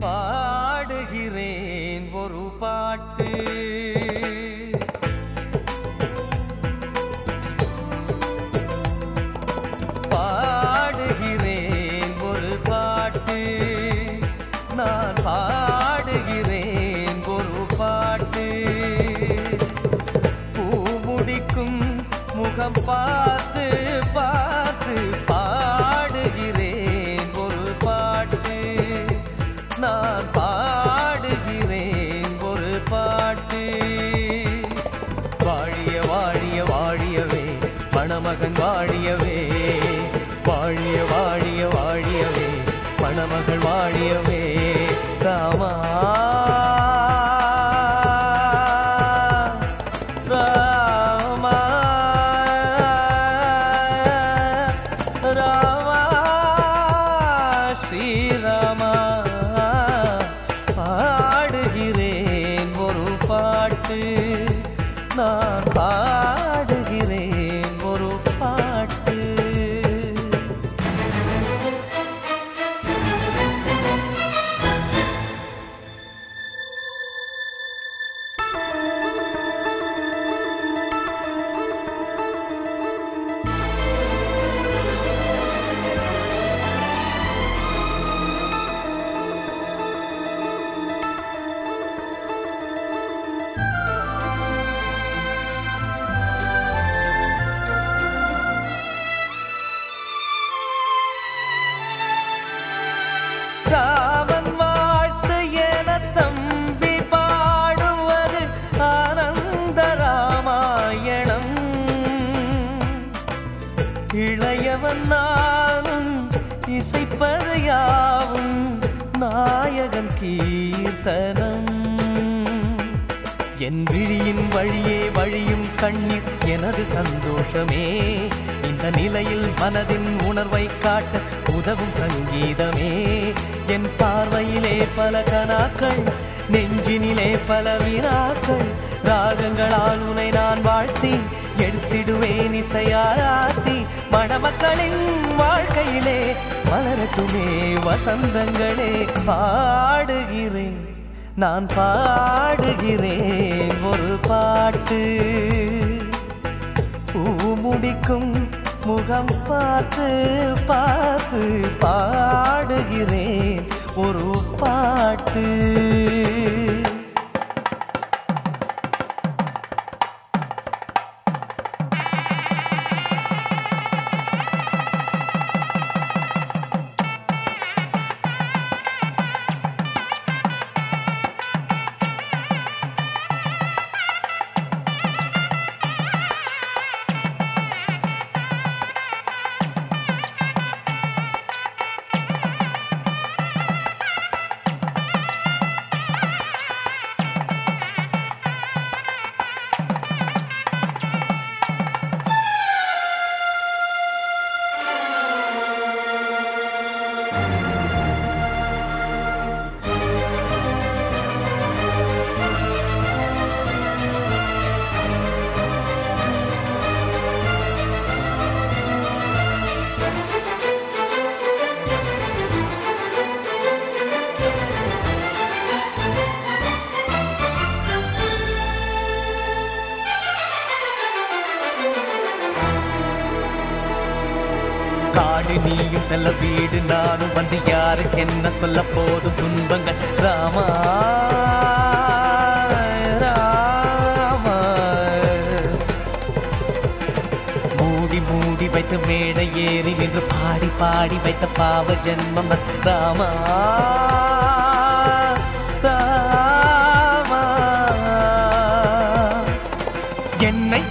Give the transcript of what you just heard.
பாடுகிறேன். வாழிய வாழிய வாழியவே. மணமகள் வாழியவே. ராமா. ஸ்ரீராமா. பாடுகிறேன் ஒரு பாட்டு. நான் இசைப்பது யாவும் நாயகன் கீர்த்தனம். என் விழியின் வழியே வழியும் கண்ணீர் எனது சந்தோஷமே. இந்த நிலையில் மனதின் உணர்வை காட்ட உதவும் சங்கீதமே. என் பார்வையிலே பல கனாக்கள் நெஞ்சினிலே பல வினாக்கள். ராகங்களால் உனை நான் வாழ்த்தி எடுத்திடுவேன் இசையாராத்தி மணமக்களின் வாழ்க்கையிலே மலரட்டுமே வசந்தங்களே பாடுகிறேன். நான் பாடுகிறேன் ஒரு பாட்டு. பூ முடிக்கும் முகம் பார்த்து பார்த்து பாடுகிறேன் ஒரு பாட்டு. காடு நீயும் செல்ல வீடு நானும் வந்து யாருக்கு என்ன சொல்ல போதும் துன்பங்கள்? ராமா ராமா. மூடி மூடி வைத்த மேடை ஏறி நின்று பாடி பாடி வைத்த பாவ ஜென்மம் ராமா ராமா. என்னை